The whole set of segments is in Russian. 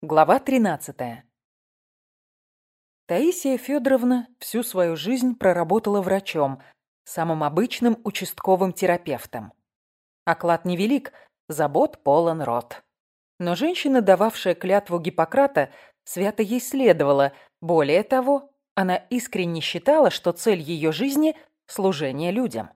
Глава 13. Таисия Федоровна всю свою жизнь проработала врачом, самым обычным участковым терапевтом. Оклад невелик, забот полон рот. Но женщина, дававшая клятву Гиппократа, свято ей следовала. Более того, она искренне считала, что цель ее жизни – служение людям.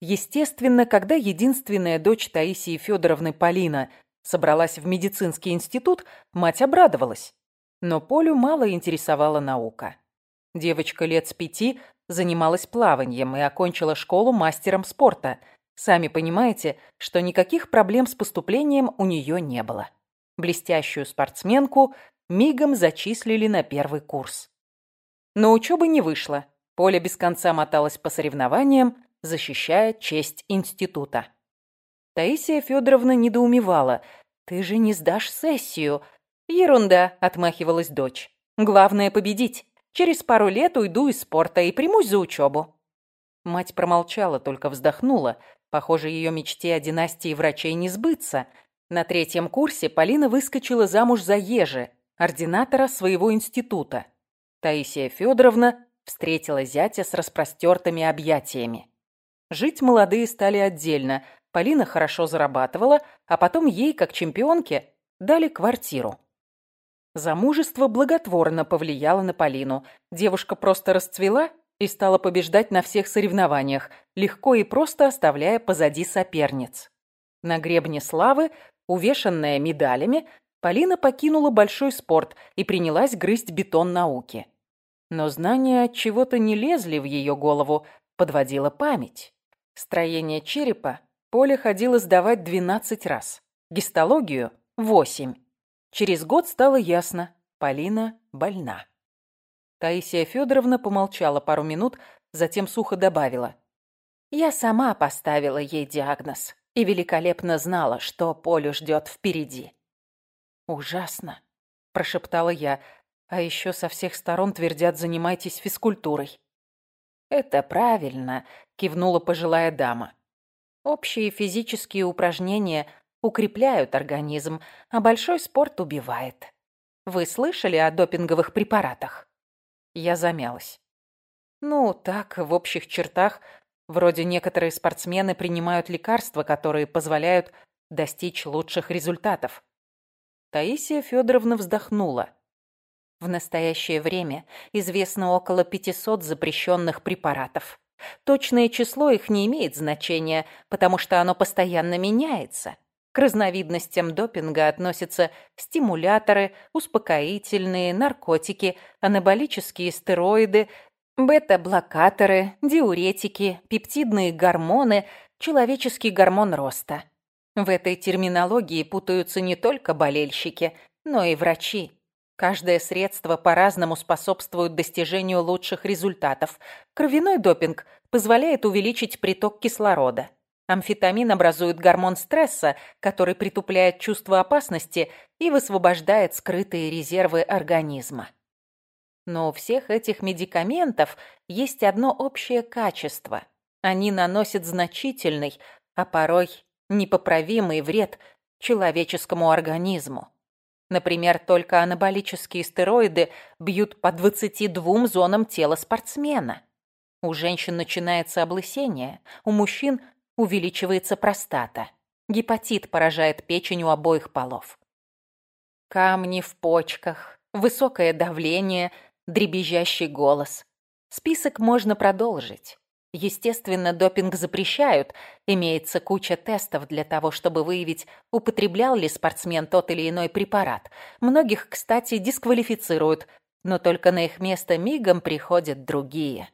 Естественно, когда единственная дочь Таисии Федоровны Полина – собралась в медицинский институт, мать обрадовалась. Но Полю мало интересовала наука. Девочка лет с пяти занималась плаванием и окончила школу мастером спорта. Сами понимаете, что никаких проблем с поступлением у нее не было. Блестящую спортсменку мигом зачислили на первый курс. Но учебы не вышло. Поля без конца моталась по соревнованиям, защищая честь института. Таисия Федоровна недоумевала. «Ты же не сдашь сессию». «Ерунда», — отмахивалась дочь. «Главное — победить. Через пару лет уйду из спорта и примусь за учебу». Мать промолчала, только вздохнула. Похоже, ее мечте о династии врачей не сбыться. На третьем курсе Полина выскочила замуж за Ежи, ординатора своего института. Таисия Федоровна встретила зятя с распростертыми объятиями. Жить молодые стали отдельно, Полина хорошо зарабатывала, а потом ей, как чемпионке, дали квартиру. Замужество благотворно повлияло на Полину. Девушка просто расцвела и стала побеждать на всех соревнованиях, легко и просто оставляя позади соперниц. На гребне славы, увешанная медалями, Полина покинула большой спорт и принялась грызть бетон науки. Но знания от чего-то не лезли в ее голову, подводила память. Строение черепа Поля ходила сдавать 12 раз. Гистологию – 8. Через год стало ясно – Полина больна. Таисия Федоровна помолчала пару минут, затем сухо добавила. «Я сама поставила ей диагноз и великолепно знала, что Полю ждет впереди». «Ужасно», – прошептала я, а еще со всех сторон твердят «занимайтесь физкультурой». «Это правильно», – кивнула пожилая дама. Общие физические упражнения укрепляют организм, а большой спорт убивает. Вы слышали о допинговых препаратах? Я замялась. Ну, так, в общих чертах, вроде некоторые спортсмены принимают лекарства, которые позволяют достичь лучших результатов. Таисия Федоровна вздохнула. В настоящее время известно около 500 запрещенных препаратов. Точное число их не имеет значения, потому что оно постоянно меняется. К разновидностям допинга относятся стимуляторы, успокоительные, наркотики, анаболические стероиды, бета-блокаторы, диуретики, пептидные гормоны, человеческий гормон роста. В этой терминологии путаются не только болельщики, но и врачи. Каждое средство по-разному способствует достижению лучших результатов. Кровяной допинг позволяет увеличить приток кислорода. Амфетамин образует гормон стресса, который притупляет чувство опасности и высвобождает скрытые резервы организма. Но у всех этих медикаментов есть одно общее качество. Они наносят значительный, а порой непоправимый вред человеческому организму. Например, только анаболические стероиды бьют по 22 зонам тела спортсмена. У женщин начинается облысение, у мужчин увеличивается простата. Гепатит поражает печень у обоих полов. Камни в почках, высокое давление, дребезжащий голос. Список можно продолжить. Естественно, допинг запрещают. Имеется куча тестов для того, чтобы выявить, употреблял ли спортсмен тот или иной препарат. Многих, кстати, дисквалифицируют, но только на их место мигом приходят другие.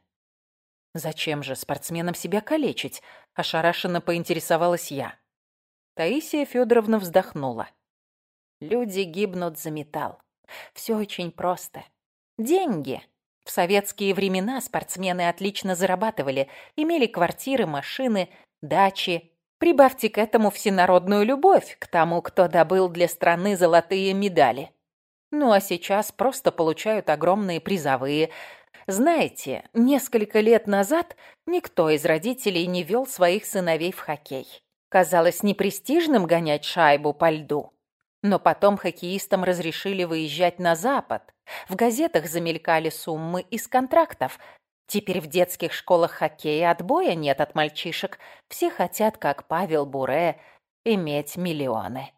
«Зачем же спортсменам себя калечить?» – ошарашенно поинтересовалась я. Таисия Федоровна вздохнула. «Люди гибнут за металл. Все очень просто. Деньги в советские времена спортсмены отлично зарабатывали, имели квартиры, машины, дачи. Прибавьте к этому всенародную любовь к тому, кто добыл для страны золотые медали. Ну а сейчас просто получают огромные призовые. Знаете, несколько лет назад никто из родителей не вел своих сыновей в хоккей. Казалось непрестижным гонять шайбу по льду. Но потом хоккеистам разрешили выезжать на Запад. В газетах замелькали суммы из контрактов. Теперь в детских школах хоккея отбоя нет от мальчишек. Все хотят, как Павел Буре, иметь миллионы.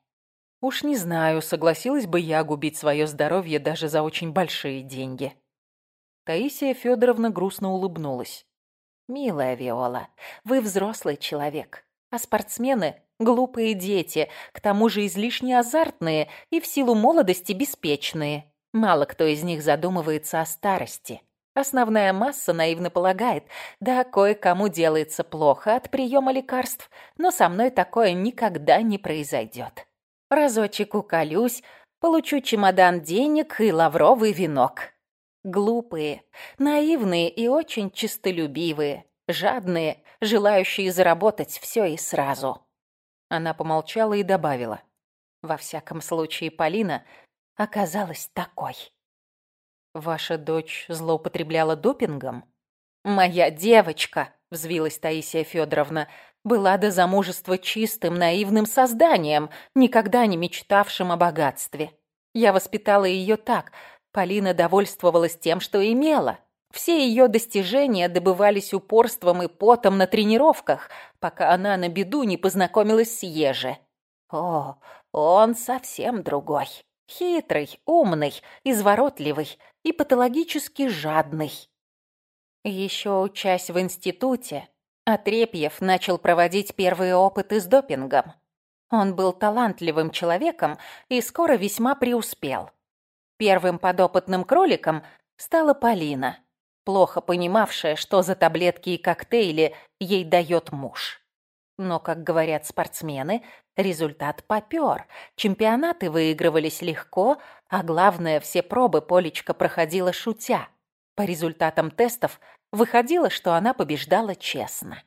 Уж не знаю, согласилась бы я губить свое здоровье даже за очень большие деньги. Таисия Федоровна грустно улыбнулась. «Милая Виола, вы взрослый человек, а спортсмены – глупые дети, к тому же излишне азартные и в силу молодости беспечные. Мало кто из них задумывается о старости. Основная масса наивно полагает, да кое-кому делается плохо от приема лекарств, но со мной такое никогда не произойдет. Разочек уколюсь, получу чемодан денег и лавровый венок. Глупые, наивные и очень честолюбивые, жадные, желающие заработать все и сразу. Она помолчала и добавила. Во всяком случае, Полина оказалась такой. Ваша дочь злоупотребляла допингом? Моя девочка, взвилась Таисия Федоровна, была до замужества чистым, наивным созданием, никогда не мечтавшим о богатстве. Я воспитала ее так – Полина довольствовалась тем, что имела. Все ее достижения добывались упорством и потом на тренировках, пока она на беду не познакомилась с Еже. О, он совсем другой. Хитрый, умный, изворотливый и патологически жадный. Еще учась в институте, Отрепьев начал проводить первые опыты с допингом. Он был талантливым человеком и скоро весьма преуспел. Первым подопытным кроликом стала Полина, плохо понимавшая, что за таблетки и коктейли ей дает муж. Но, как говорят спортсмены, результат попёр. Чемпионаты выигрывались легко, а главное, все пробы Полечка проходила шутя. По результатам тестов выходило, что она побеждала честно.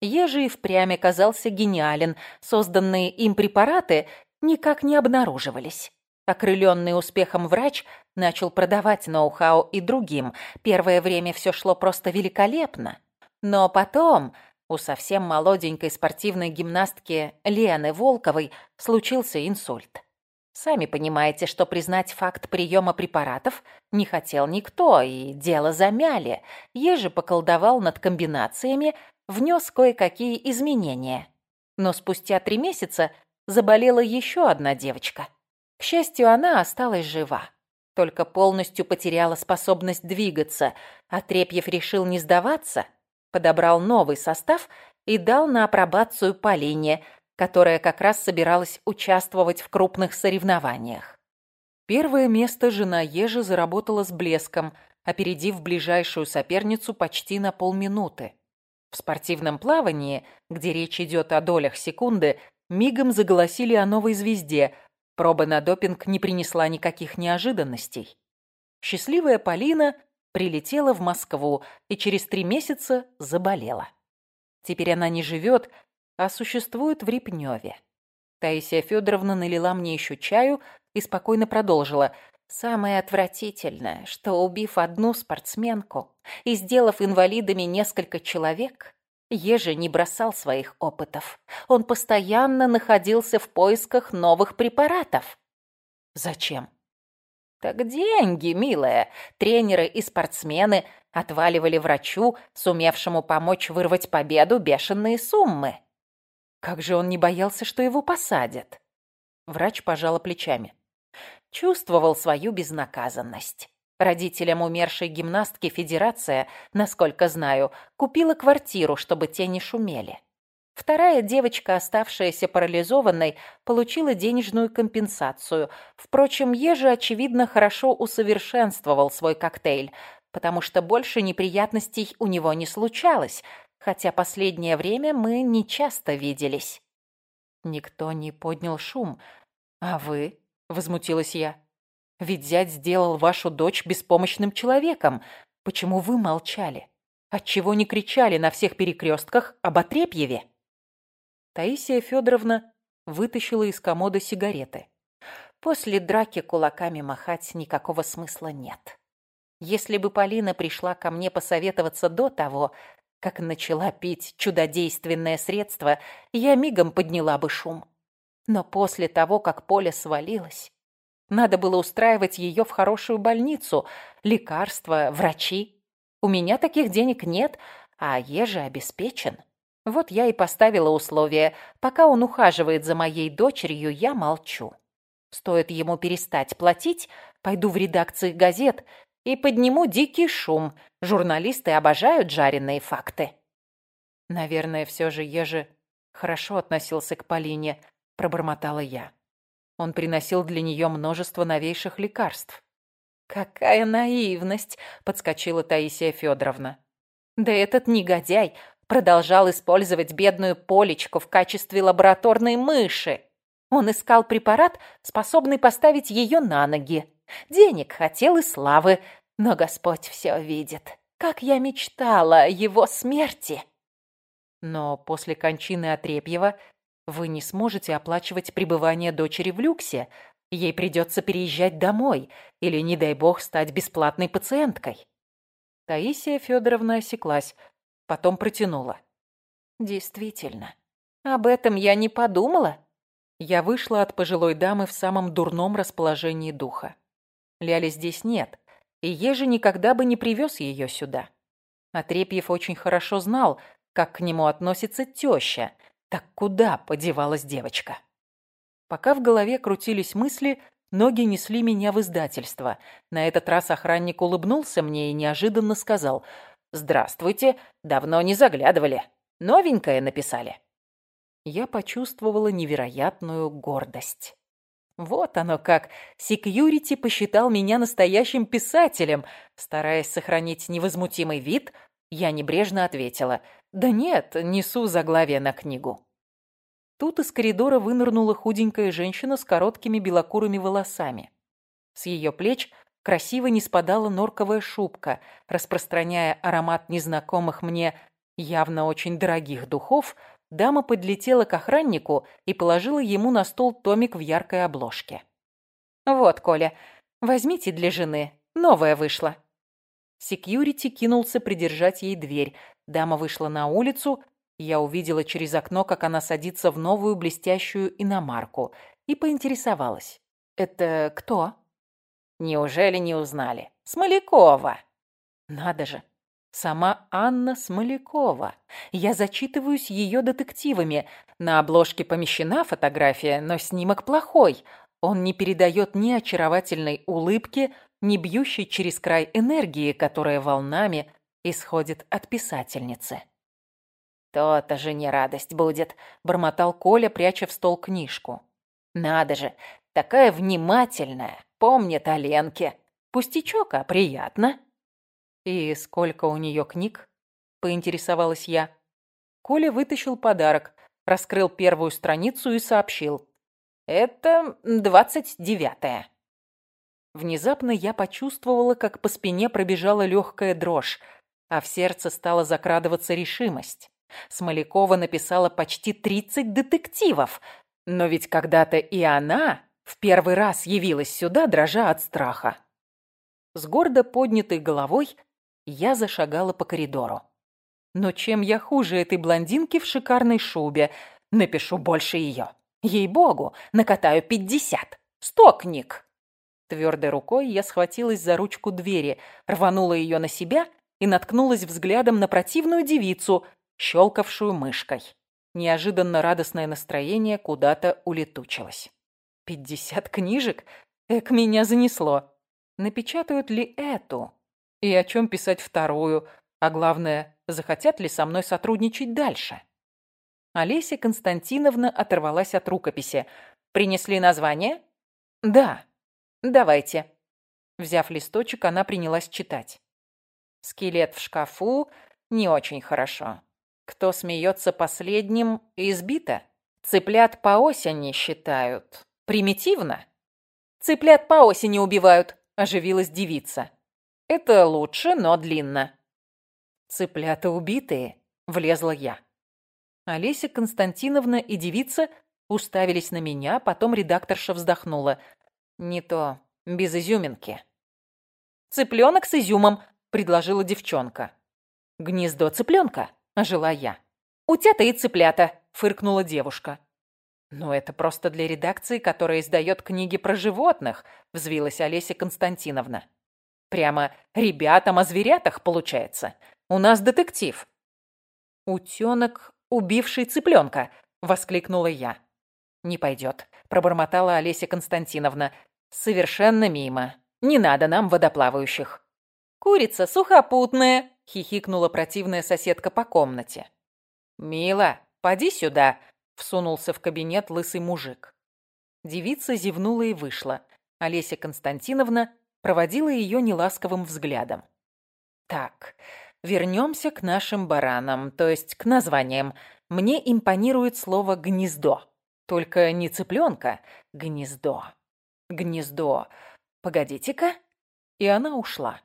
Ежи и впрямь оказался гениален, созданные им препараты никак не обнаруживались. Окрыленный успехом врач начал продавать ноу-хау и другим. Первое время все шло просто великолепно. Но потом у совсем молоденькой спортивной гимнастки Лены Волковой случился инсульт. Сами понимаете, что признать факт приема препаратов не хотел никто, и дело замяли. Еже поколдовал над комбинациями, внес кое-какие изменения. Но спустя три месяца заболела еще одна девочка – к счастью, она осталась жива. Только полностью потеряла способность двигаться, а Трепьев решил не сдаваться, подобрал новый состав и дал на апробацию Полине, которая как раз собиралась участвовать в крупных соревнованиях. Первое место жена Ежи заработала с блеском, опередив ближайшую соперницу почти на полминуты. В спортивном плавании, где речь идет о долях секунды, мигом заголосили о новой звезде, Проба на допинг не принесла никаких неожиданностей. Счастливая Полина прилетела в Москву и через три месяца заболела. Теперь она не живет, а существует в Репневе. Таисия Федоровна налила мне еще чаю и спокойно продолжила. Самое отвратительное, что убив одну спортсменку и сделав инвалидами несколько человек, Еже не бросал своих опытов. Он постоянно находился в поисках новых препаратов. Зачем? Так деньги, милая. Тренеры и спортсмены отваливали врачу, сумевшему помочь вырвать победу, бешеные суммы. Как же он не боялся, что его посадят? Врач пожала плечами. Чувствовал свою безнаказанность. Родителям умершей гимнастки Федерация, насколько знаю, купила квартиру, чтобы те не шумели. Вторая девочка, оставшаяся парализованной, получила денежную компенсацию. Впрочем, Ежи, очевидно, хорошо усовершенствовал свой коктейль, потому что больше неприятностей у него не случалось, хотя последнее время мы не часто виделись. Никто не поднял шум. «А вы?» — возмутилась я. Ведь зять сделал вашу дочь беспомощным человеком. Почему вы молчали? Отчего не кричали на всех перекрестках об Отрепьеве?» Таисия Федоровна вытащила из комода сигареты. После драки кулаками махать никакого смысла нет. Если бы Полина пришла ко мне посоветоваться до того, как начала пить чудодейственное средство, я мигом подняла бы шум. Но после того, как Поля свалилась, надо было устраивать ее в хорошую больницу, лекарства, врачи. У меня таких денег нет, а Ежи обеспечен. Вот я и поставила условие. Пока он ухаживает за моей дочерью, я молчу. Стоит ему перестать платить, пойду в редакции газет и подниму дикий шум. Журналисты обожают жареные факты. Наверное, все же Ежи хорошо относился к Полине, пробормотала я. Он приносил для нее множество новейших лекарств. «Какая наивность!» — подскочила Таисия Федоровна. «Да этот негодяй продолжал использовать бедную Полечку в качестве лабораторной мыши. Он искал препарат, способный поставить ее на ноги. Денег хотел и славы, но Господь все видит. Как я мечтала о его смерти!» Но после кончины Отрепьева вы не сможете оплачивать пребывание дочери в люксе. Ей придется переезжать домой или, не дай бог, стать бесплатной пациенткой. Таисия Федоровна осеклась, потом протянула. Действительно, об этом я не подумала. Я вышла от пожилой дамы в самом дурном расположении духа. Ляли здесь нет, и Ежи никогда бы не привез ее сюда. Отрепьев очень хорошо знал, как к нему относится теща. Так куда подевалась девочка? Пока в голове крутились мысли, ноги несли меня в издательство. На этот раз охранник улыбнулся мне и неожиданно сказал «Здравствуйте, давно не заглядывали. Новенькое написали». Я почувствовала невероятную гордость. Вот оно как. Секьюрити посчитал меня настоящим писателем. Стараясь сохранить невозмутимый вид, я небрежно ответила – «Да нет, несу заглавие на книгу». Тут из коридора вынырнула худенькая женщина с короткими белокурыми волосами. С ее плеч красиво не спадала норковая шубка, распространяя аромат незнакомых мне явно очень дорогих духов, дама подлетела к охраннику и положила ему на стол томик в яркой обложке. «Вот, Коля, возьмите для жены, новая вышла». Секьюрити кинулся придержать ей дверь, Дама вышла на улицу, я увидела через окно, как она садится в новую блестящую иномарку, и поинтересовалась. «Это кто?» «Неужели не узнали? Смолякова!» «Надо же! Сама Анна Смолякова. Я зачитываюсь ее детективами. На обложке помещена фотография, но снимок плохой. Он не передает ни очаровательной улыбки, ни бьющей через край энергии, которая волнами исходит от писательницы. «То-то же не радость будет», — бормотал Коля, пряча в стол книжку. «Надо же, такая внимательная, помнит о Ленке. Пустячок, а приятно». «И сколько у нее книг?» — поинтересовалась я. Коля вытащил подарок, раскрыл первую страницу и сообщил. «Это двадцать девятая». Внезапно я почувствовала, как по спине пробежала легкая дрожь а в сердце стала закрадываться решимость. Смолякова написала почти 30 детективов, но ведь когда-то и она в первый раз явилась сюда, дрожа от страха. С гордо поднятой головой я зашагала по коридору. Но чем я хуже этой блондинки в шикарной шубе? Напишу больше ее. Ей-богу, накатаю пятьдесят. Сто книг. Твердой рукой я схватилась за ручку двери, рванула ее на себя и наткнулась взглядом на противную девицу, щелкавшую мышкой. Неожиданно радостное настроение куда-то улетучилось. «Пятьдесят книжек? Эк, меня занесло. Напечатают ли эту? И о чем писать вторую? А главное, захотят ли со мной сотрудничать дальше?» Олеся Константиновна оторвалась от рукописи. «Принесли название?» «Да. Давайте». Взяв листочек, она принялась читать. Скелет в шкафу не очень хорошо. Кто смеется последним, избито. Цыплят по осени считают. Примитивно. Цыплят по осени убивают, оживилась девица. Это лучше, но длинно. Цыплята убитые, влезла я. Олеся Константиновна и девица уставились на меня, потом редакторша вздохнула. Не то, без изюминки. Цыпленок с изюмом, — предложила девчонка. «Гнездо цыпленка», — ожила я. «Утята и цыплята», — фыркнула девушка. «Ну, это просто для редакции, которая издает книги про животных», — взвилась Олеся Константиновна. «Прямо ребятам о зверятах, получается. У нас детектив». «Утенок, убивший цыпленка», — воскликнула я. «Не пойдет», — пробормотала Олеся Константиновна. «Совершенно мимо. Не надо нам водоплавающих». «Курица сухопутная», — хихикнула противная соседка по комнате. «Мила, поди сюда», Всунулся в кабинет лысый мужик. Девица зевнула и вышла. Олеся Константиновна проводила ее неласковым взглядом. Так, вернемся к нашим баранам, то есть к названиям. Мне импонирует слово «гнездо». Только не цыпленка, гнездо. Гнездо. Погодите-ка. И она ушла.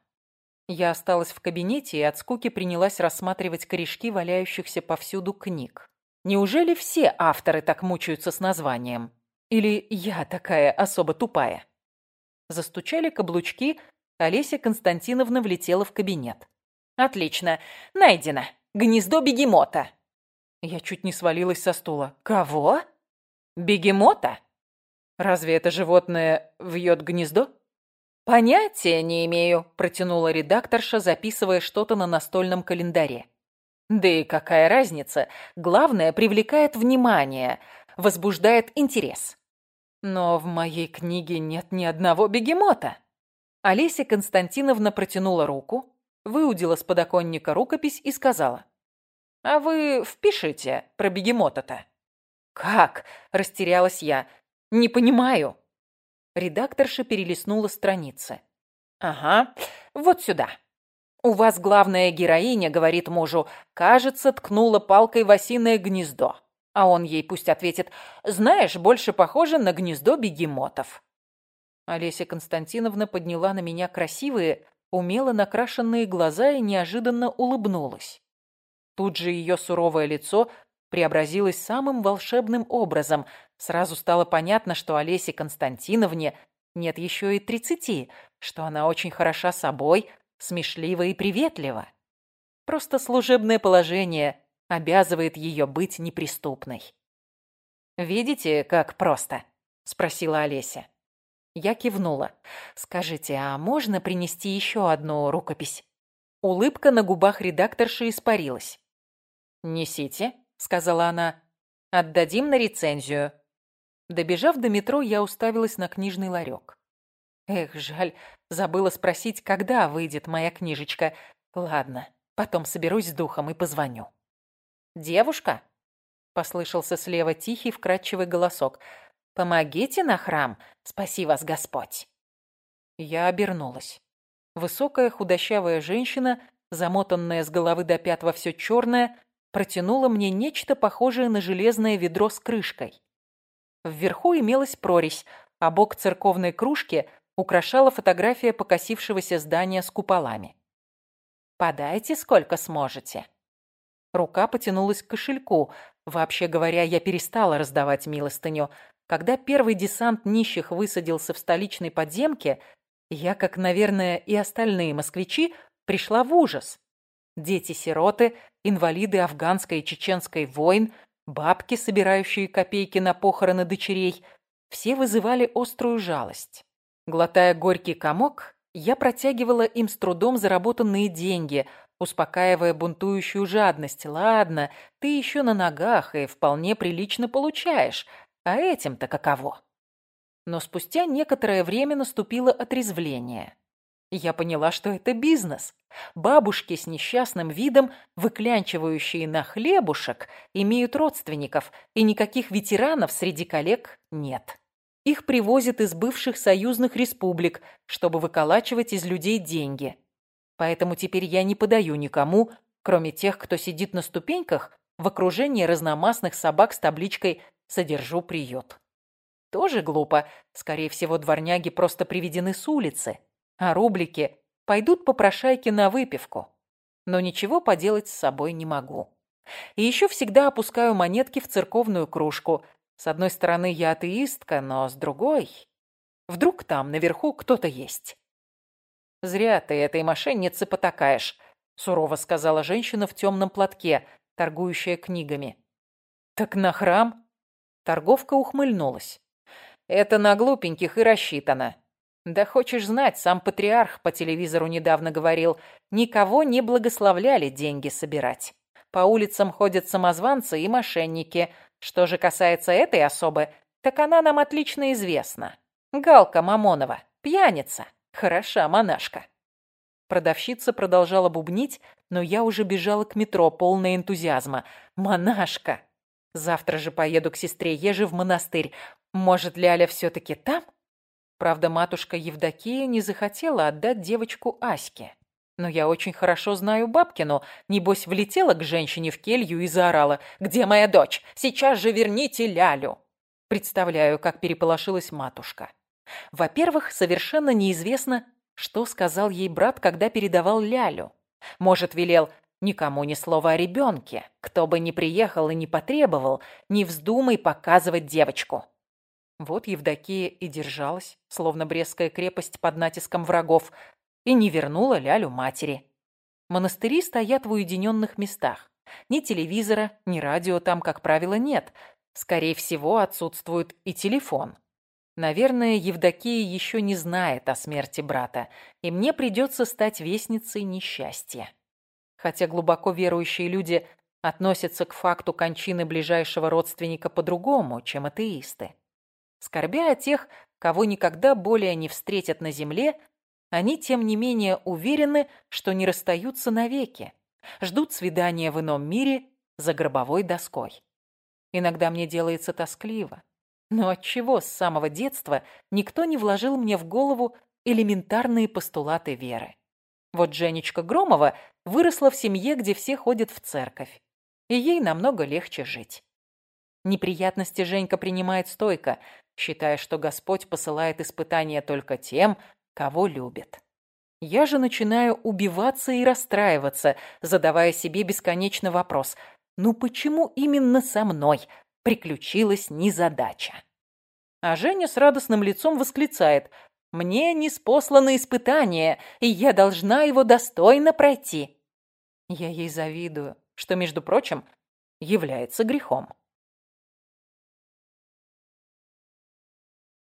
Я осталась в кабинете и от скуки принялась рассматривать корешки валяющихся повсюду книг. Неужели все авторы так мучаются с названием? Или я такая особо тупая? Застучали каблучки, Олеся Константиновна влетела в кабинет. «Отлично, найдено. Гнездо бегемота». Я чуть не свалилась со стула. «Кого? Бегемота? Разве это животное вьет гнездо?» «Понятия не имею», – протянула редакторша, записывая что-то на настольном календаре. Да и какая разница? Главное, привлекает внимание, возбуждает интерес. Но в моей книге нет ни одного бегемота. Олеся Константиновна протянула руку, выудила с подоконника рукопись и сказала. «А вы впишите про бегемота-то». «Как?» – растерялась я. «Не понимаю». Редакторша перелистнула страницы. «Ага, вот сюда». «У вас главная героиня, — говорит мужу, — кажется, ткнула палкой в осиное гнездо». А он ей пусть ответит, «Знаешь, больше похоже на гнездо бегемотов». Олеся Константиновна подняла на меня красивые, умело накрашенные глаза и неожиданно улыбнулась. Тут же ее суровое лицо преобразилось самым волшебным образом. Сразу стало понятно, что Олесе Константиновне нет еще и тридцати, что она очень хороша собой, смешливо и приветливо. Просто служебное положение обязывает ее быть неприступной. «Видите, как просто?» – спросила Олеся. Я кивнула. «Скажите, а можно принести еще одну рукопись?» Улыбка на губах редакторши испарилась. «Несите», — сказала она. «Отдадим на рецензию». Добежав до метро, я уставилась на книжный ларек. Эх, жаль, забыла спросить, когда выйдет моя книжечка. Ладно, потом соберусь с духом и позвоню. «Девушка?» — послышался слева тихий, вкрадчивый голосок. «Помогите на храм, спаси вас Господь!» Я обернулась. Высокая худощавая женщина, замотанная с головы до пят во все черное, протянула мне нечто похожее на железное ведро с крышкой. Вверху имелась прорезь, а бок церковной кружки украшала фотография покосившегося здания с куполами. «Подайте, сколько сможете». Рука потянулась к кошельку. Вообще говоря, я перестала раздавать милостыню. Когда первый десант нищих высадился в столичной подземке, я, как, наверное, и остальные москвичи, пришла в ужас. Дети-сироты, инвалиды афганской и чеченской войн, бабки, собирающие копейки на похороны дочерей, все вызывали острую жалость. Глотая горький комок, я протягивала им с трудом заработанные деньги, успокаивая бунтующую жадность. «Ладно, ты еще на ногах и вполне прилично получаешь, а этим-то каково?» Но спустя некоторое время наступило отрезвление. Я поняла, что это бизнес. Бабушки с несчастным видом, выклянчивающие на хлебушек, имеют родственников, и никаких ветеранов среди коллег нет. Их привозят из бывших союзных республик, чтобы выколачивать из людей деньги. Поэтому теперь я не подаю никому, кроме тех, кто сидит на ступеньках в окружении разномастных собак с табличкой «Содержу приют». Тоже глупо. Скорее всего, дворняги просто приведены с улицы, а рублики пойдут по прошайке на выпивку. Но ничего поделать с собой не могу. И еще всегда опускаю монетки в церковную кружку, с одной стороны, я атеистка, но с другой... Вдруг там наверху кто-то есть. «Зря ты этой мошеннице потакаешь», — сурово сказала женщина в темном платке, торгующая книгами. «Так на храм?» Торговка ухмыльнулась. Это на глупеньких и рассчитано. Да хочешь знать, сам патриарх по телевизору недавно говорил, никого не благословляли деньги собирать. По улицам ходят самозванцы и мошенники. Что же касается этой особы, так она нам отлично известна. Галка Мамонова, пьяница, хороша монашка. Продавщица продолжала бубнить, но я уже бежала к метро, полная энтузиазма. Монашка! Завтра же поеду к сестре Еже в монастырь. Может, Ляля все-таки там? Правда, матушка Евдокия не захотела отдать девочку Аське. Но я очень хорошо знаю бабкину. Небось, влетела к женщине в келью и заорала. «Где моя дочь? Сейчас же верните Лялю!» Представляю, как переполошилась матушка. Во-первых, совершенно неизвестно, что сказал ей брат, когда передавал Лялю. Может, велел никому ни слова о ребенке. Кто бы ни приехал и не потребовал, не вздумай показывать девочку. Вот Евдокия и держалась, словно Брестская крепость под натиском врагов, и не вернула Лялю матери. Монастыри стоят в уединенных местах. Ни телевизора, ни радио там, как правило, нет. Скорее всего, отсутствует и телефон. Наверное, Евдокия еще не знает о смерти брата, и мне придется стать вестницей несчастья. Хотя глубоко верующие люди относятся к факту кончины ближайшего родственника по-другому, чем атеисты. Скорбя о тех, кого никогда более не встретят на земле, они, тем не менее, уверены, что не расстаются навеки, ждут свидания в ином мире за гробовой доской. Иногда мне делается тоскливо. Но отчего с самого детства никто не вложил мне в голову элементарные постулаты веры? Вот Женечка Громова выросла в семье, где все ходят в церковь, и ей намного легче жить. Неприятности Женька принимает стойко, считая, что Господь посылает испытания только тем, кого любит. Я же начинаю убиваться и расстраиваться, задавая себе бесконечный вопрос. Ну почему именно со мной приключилась незадача? А Женя с радостным лицом восклицает. «Мне не спослано испытание, и я должна его достойно пройти». Я ей завидую, что, между прочим, является грехом.